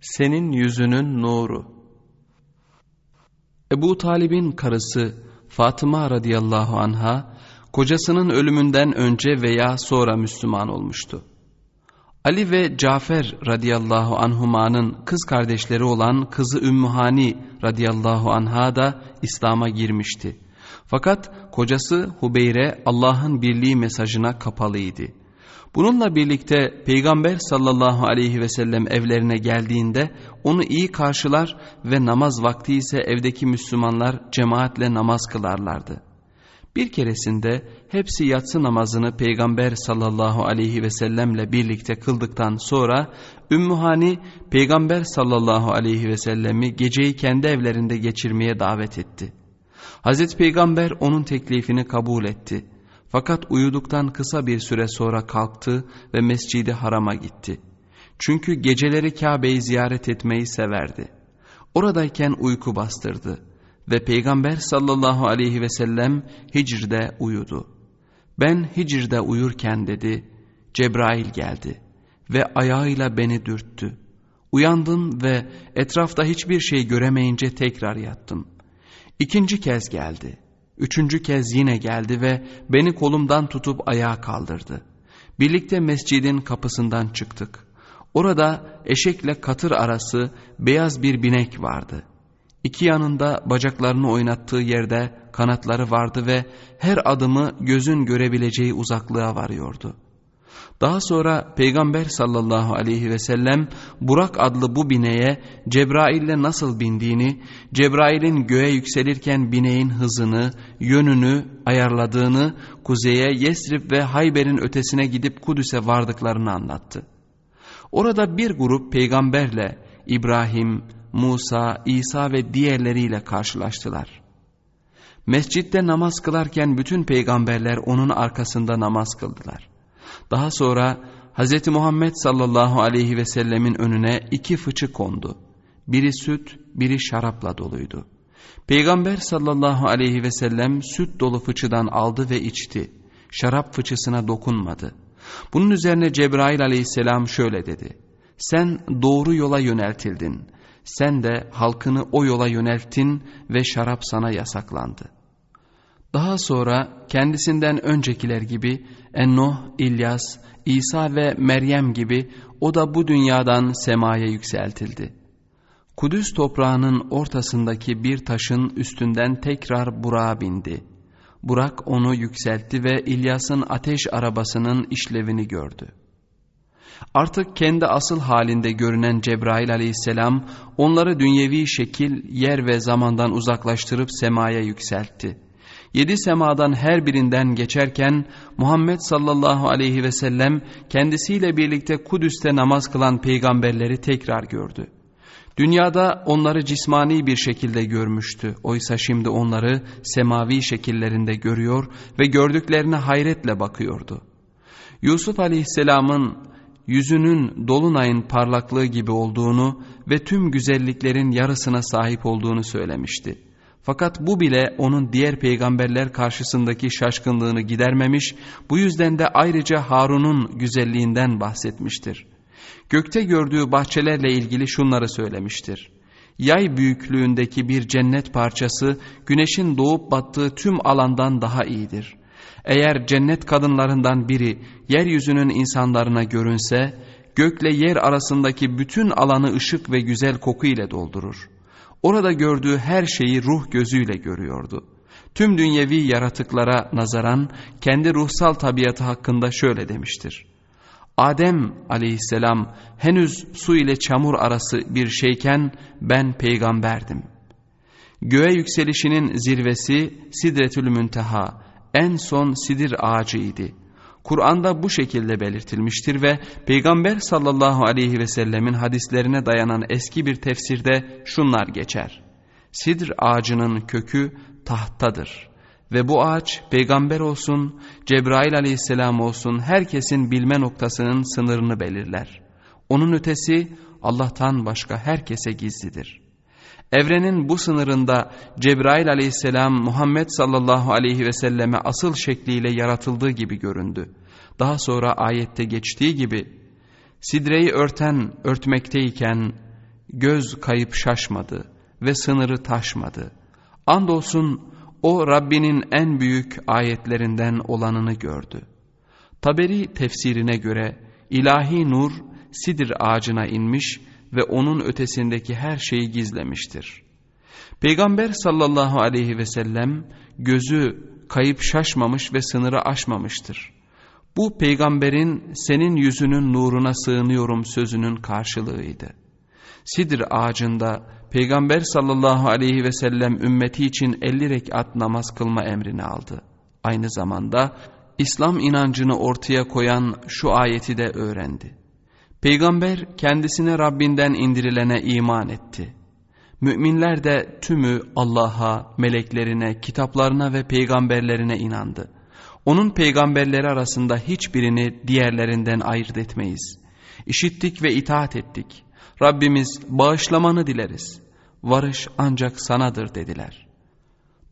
Senin yüzünün nuru. Ebu Talib'in karısı Fatıma radıyallahu anha, kocasının ölümünden önce veya sonra Müslüman olmuştu. Ali ve Cafer radıyallahu anhumanın kız kardeşleri olan kızı Ümmühani radıyallahu anha da İslam'a girmişti. Fakat kocası Hubeyre Allah'ın birliği mesajına kapalıydı. Bununla birlikte Peygamber sallallahu aleyhi ve sellem evlerine geldiğinde onu iyi karşılar ve namaz vakti ise evdeki Müslümanlar cemaatle namaz kılarlardı. Bir keresinde hepsi yatsı namazını Peygamber sallallahu aleyhi ve sellemle birlikte kıldıktan sonra Ümmühani Peygamber sallallahu aleyhi ve sellemi geceyi kendi evlerinde geçirmeye davet etti. Hazreti Peygamber onun teklifini kabul etti. Fakat uyuduktan kısa bir süre sonra kalktı ve mescidi harama gitti. Çünkü geceleri Kabe'yi ziyaret etmeyi severdi. Oradayken uyku bastırdı ve Peygamber sallallahu aleyhi ve sellem Hicr'de uyudu. Ben Hicr'de uyurken dedi, Cebrail geldi ve ayağıyla beni dürttü. Uyandım ve etrafta hiçbir şey göremeyince tekrar yattım. İkinci kez geldi. Üçüncü kez yine geldi ve beni kolumdan tutup ayağa kaldırdı. Birlikte mescidin kapısından çıktık. Orada eşekle katır arası beyaz bir binek vardı. İki yanında bacaklarını oynattığı yerde kanatları vardı ve her adımı gözün görebileceği uzaklığa varıyordu. Daha sonra Peygamber sallallahu aleyhi ve sellem Burak adlı bu bineğe Cebrail'le nasıl bindiğini, Cebrail'in göğe yükselirken bineğin hızını, yönünü ayarladığını, kuzeye Yesrib ve Hayber'in ötesine gidip Kudüs'e vardıklarını anlattı. Orada bir grup peygamberle İbrahim, Musa, İsa ve diğerleriyle karşılaştılar. Mescitte namaz kılarken bütün peygamberler onun arkasında namaz kıldılar. Daha sonra Hz. Muhammed sallallahu aleyhi ve sellemin önüne iki fıçı kondu. Biri süt, biri şarapla doluydu. Peygamber sallallahu aleyhi ve sellem süt dolu fıçıdan aldı ve içti. Şarap fıçısına dokunmadı. Bunun üzerine Cebrail aleyhisselam şöyle dedi. Sen doğru yola yöneltildin. Sen de halkını o yola yönelttin ve şarap sana yasaklandı. Daha sonra kendisinden öncekiler gibi Ennuh, İlyas, İsa ve Meryem gibi o da bu dünyadan semaya yükseltildi. Kudüs toprağının ortasındaki bir taşın üstünden tekrar Burak'a bindi. Burak onu yükseltti ve İlyas'ın ateş arabasının işlevini gördü. Artık kendi asıl halinde görünen Cebrail aleyhisselam onları dünyevi şekil, yer ve zamandan uzaklaştırıp semaya yükseltti. Yedi semadan her birinden geçerken Muhammed sallallahu aleyhi ve sellem kendisiyle birlikte Kudüs'te namaz kılan peygamberleri tekrar gördü. Dünyada onları cismani bir şekilde görmüştü. Oysa şimdi onları semavi şekillerinde görüyor ve gördüklerine hayretle bakıyordu. Yusuf aleyhisselamın yüzünün dolunayın parlaklığı gibi olduğunu ve tüm güzelliklerin yarısına sahip olduğunu söylemişti. Fakat bu bile onun diğer peygamberler karşısındaki şaşkınlığını gidermemiş, bu yüzden de ayrıca Harun'un güzelliğinden bahsetmiştir. Gökte gördüğü bahçelerle ilgili şunları söylemiştir. Yay büyüklüğündeki bir cennet parçası güneşin doğup battığı tüm alandan daha iyidir. Eğer cennet kadınlarından biri yeryüzünün insanlarına görünse, gökle yer arasındaki bütün alanı ışık ve güzel koku ile doldurur. Orada gördüğü her şeyi ruh gözüyle görüyordu. Tüm dünyevi yaratıklara nazaran kendi ruhsal tabiatı hakkında şöyle demiştir. Adem aleyhisselam henüz su ile çamur arası bir şeyken ben peygamberdim. Göğe yükselişinin zirvesi Sidretül Münteha en son sidir ağacıydı. Kur'an'da bu şekilde belirtilmiştir ve Peygamber sallallahu aleyhi ve sellemin hadislerine dayanan eski bir tefsirde şunlar geçer. Sidr ağacının kökü tahtadır ve bu ağaç peygamber olsun, Cebrail aleyhisselam olsun herkesin bilme noktasının sınırını belirler. Onun ötesi Allah'tan başka herkese gizlidir.'' Evrenin bu sınırında Cebrail aleyhisselam Muhammed sallallahu aleyhi ve selleme asıl şekliyle yaratıldığı gibi göründü. Daha sonra ayette geçtiği gibi sidreyi örten örtmekteyken göz kayıp şaşmadı ve sınırı taşmadı. Andolsun o Rabbinin en büyük ayetlerinden olanını gördü. Taberi tefsirine göre ilahi nur sidir ağacına inmiş ve onun ötesindeki her şeyi gizlemiştir. Peygamber sallallahu aleyhi ve sellem gözü kayıp şaşmamış ve sınırı aşmamıştır. Bu peygamberin senin yüzünün nuruna sığınıyorum sözünün karşılığıydı. Sidir ağacında peygamber sallallahu aleyhi ve sellem ümmeti için 50 rekat namaz kılma emrini aldı. Aynı zamanda İslam inancını ortaya koyan şu ayeti de öğrendi. Peygamber kendisine Rabbinden indirilene iman etti. Müminler de tümü Allah'a, meleklerine, kitaplarına ve peygamberlerine inandı. Onun peygamberleri arasında hiçbirini diğerlerinden ayırt etmeyiz. İşittik ve itaat ettik. Rabbimiz bağışlamanı dileriz. Varış ancak sanadır dediler.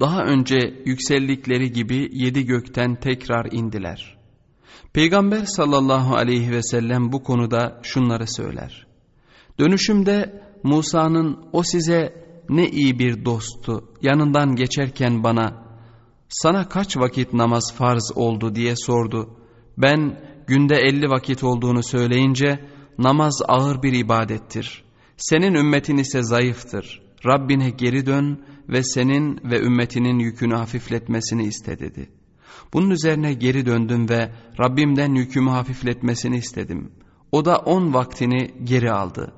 Daha önce yükseldikleri gibi yedi gökten tekrar indiler. Peygamber sallallahu aleyhi ve sellem bu konuda şunları söyler. Dönüşümde Musa'nın o size ne iyi bir dostu yanından geçerken bana sana kaç vakit namaz farz oldu diye sordu. Ben günde elli vakit olduğunu söyleyince namaz ağır bir ibadettir. Senin ümmetin ise zayıftır. Rabbine geri dön ve senin ve ümmetinin yükünü hafifletmesini iste dedi. Bunun üzerine geri döndüm ve Rabbimden yükümü hafifletmesini istedim. O da on vaktini geri aldı.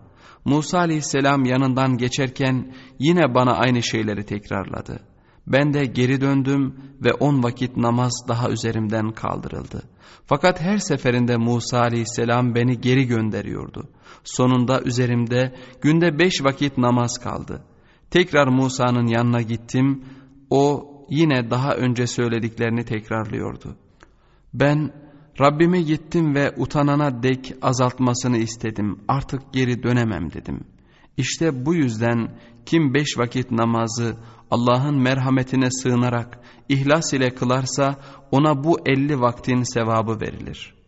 Musa aleyhisselam yanından geçerken yine bana aynı şeyleri tekrarladı. Ben de geri döndüm ve on vakit namaz daha üzerimden kaldırıldı. Fakat her seferinde Musa aleyhisselam beni geri gönderiyordu. Sonunda üzerimde günde beş vakit namaz kaldı. Tekrar Musa'nın yanına gittim. O yine daha önce söylediklerini tekrarlıyordu. Ben Rabbime gittim ve utanana dek azaltmasını istedim. Artık geri dönemem dedim. İşte bu yüzden kim beş vakit namazı Allah'ın merhametine sığınarak ihlas ile kılarsa ona bu elli vaktin sevabı verilir.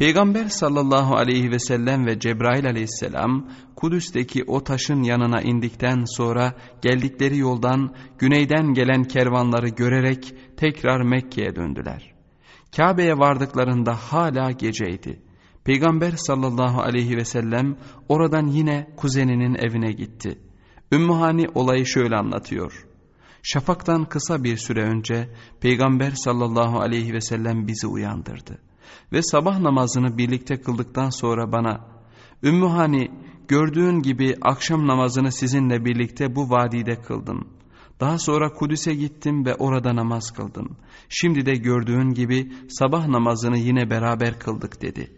Peygamber sallallahu aleyhi ve sellem ve Cebrail aleyhisselam Kudüs'teki o taşın yanına indikten sonra geldikleri yoldan güneyden gelen kervanları görerek tekrar Mekke'ye döndüler. Kabe'ye vardıklarında hala geceydi. Peygamber sallallahu aleyhi ve sellem oradan yine kuzeninin evine gitti. Ümmühani olayı şöyle anlatıyor. Şafaktan kısa bir süre önce Peygamber sallallahu aleyhi ve sellem bizi uyandırdı. Ve sabah namazını birlikte kıldıktan sonra bana Ümmühani gördüğün gibi akşam namazını sizinle birlikte bu vadide kıldım. Daha sonra Kudüs'e gittim ve orada namaz kıldım. Şimdi de gördüğün gibi sabah namazını yine beraber kıldık dedi.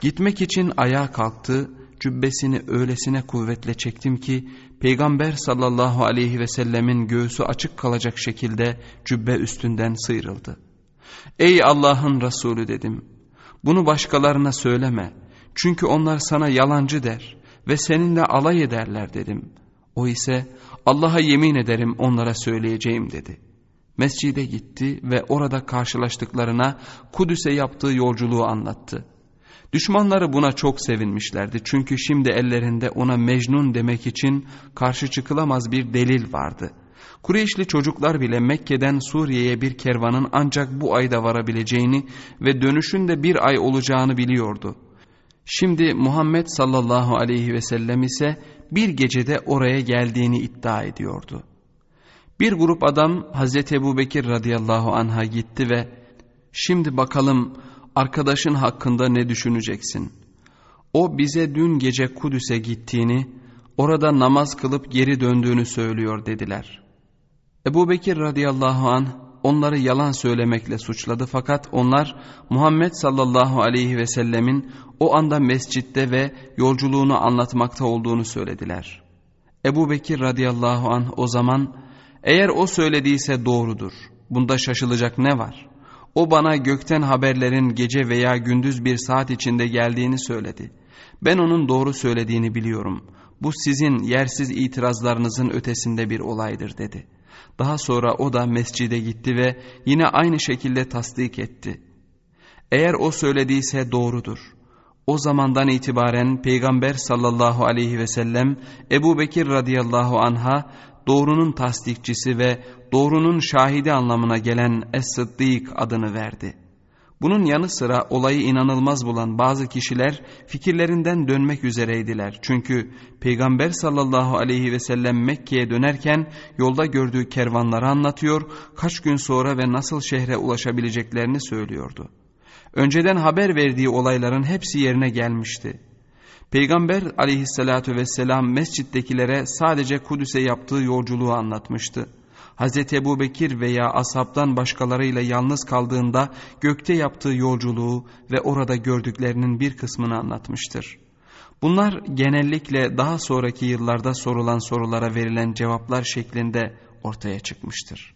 Gitmek için ayağa kalktı, cübbesini öylesine kuvvetle çektim ki Peygamber sallallahu aleyhi ve sellemin göğsü açık kalacak şekilde cübbe üstünden sıyrıldı. Ey Allah'ın Resulü dedim. Bunu başkalarına söyleme. Çünkü onlar sana yalancı der ve seninle alay ederler dedim. O ise Allah'a yemin ederim onlara söyleyeceğim dedi. Mescide gitti ve orada karşılaştıklarına Kudüs'e yaptığı yolculuğu anlattı. Düşmanları buna çok sevinmişlerdi çünkü şimdi ellerinde ona Mecnun demek için karşı çıkılamaz bir delil vardı. Kureyşli çocuklar bile Mekke'den Suriye'ye bir kervanın ancak bu ayda varabileceğini ve dönüşün de bir ay olacağını biliyordu. Şimdi Muhammed sallallahu aleyhi ve sellem ise bir gecede oraya geldiğini iddia ediyordu. Bir grup adam Hazreti Ebu Bekir radıyallahu anh'a gitti ve şimdi bakalım arkadaşın hakkında ne düşüneceksin? O bize dün gece Kudüs'e gittiğini, orada namaz kılıp geri döndüğünü söylüyor dediler. Ebu Bekir radıyallahu anh onları yalan söylemekle suçladı fakat onlar Muhammed sallallahu aleyhi ve sellemin o anda mescitte ve yolculuğunu anlatmakta olduğunu söylediler. Ebu Bekir radıyallahu anh o zaman eğer o söylediyse doğrudur bunda şaşılacak ne var? O bana gökten haberlerin gece veya gündüz bir saat içinde geldiğini söyledi. Ben onun doğru söylediğini biliyorum. Bu sizin yersiz itirazlarınızın ötesinde bir olaydır dedi. Daha sonra o da mescide gitti ve yine aynı şekilde tasdik etti. Eğer o söylediyse doğrudur. O zamandan itibaren Peygamber sallallahu aleyhi ve sellem Ebu Bekir radıyallahu anha doğrunun tasdikçisi ve doğrunun şahidi anlamına gelen Es-Sıddık adını verdi. Bunun yanı sıra olayı inanılmaz bulan bazı kişiler fikirlerinden dönmek üzereydiler. Çünkü Peygamber sallallahu aleyhi ve sellem Mekke'ye dönerken yolda gördüğü kervanları anlatıyor, kaç gün sonra ve nasıl şehre ulaşabileceklerini söylüyordu. Önceden haber verdiği olayların hepsi yerine gelmişti. Peygamber aleyhissalatü vesselam mescittekilere sadece Kudüs'e yaptığı yolculuğu anlatmıştı. Hz. Ebu Bekir veya ashabtan başkalarıyla yalnız kaldığında gökte yaptığı yolculuğu ve orada gördüklerinin bir kısmını anlatmıştır. Bunlar genellikle daha sonraki yıllarda sorulan sorulara verilen cevaplar şeklinde ortaya çıkmıştır.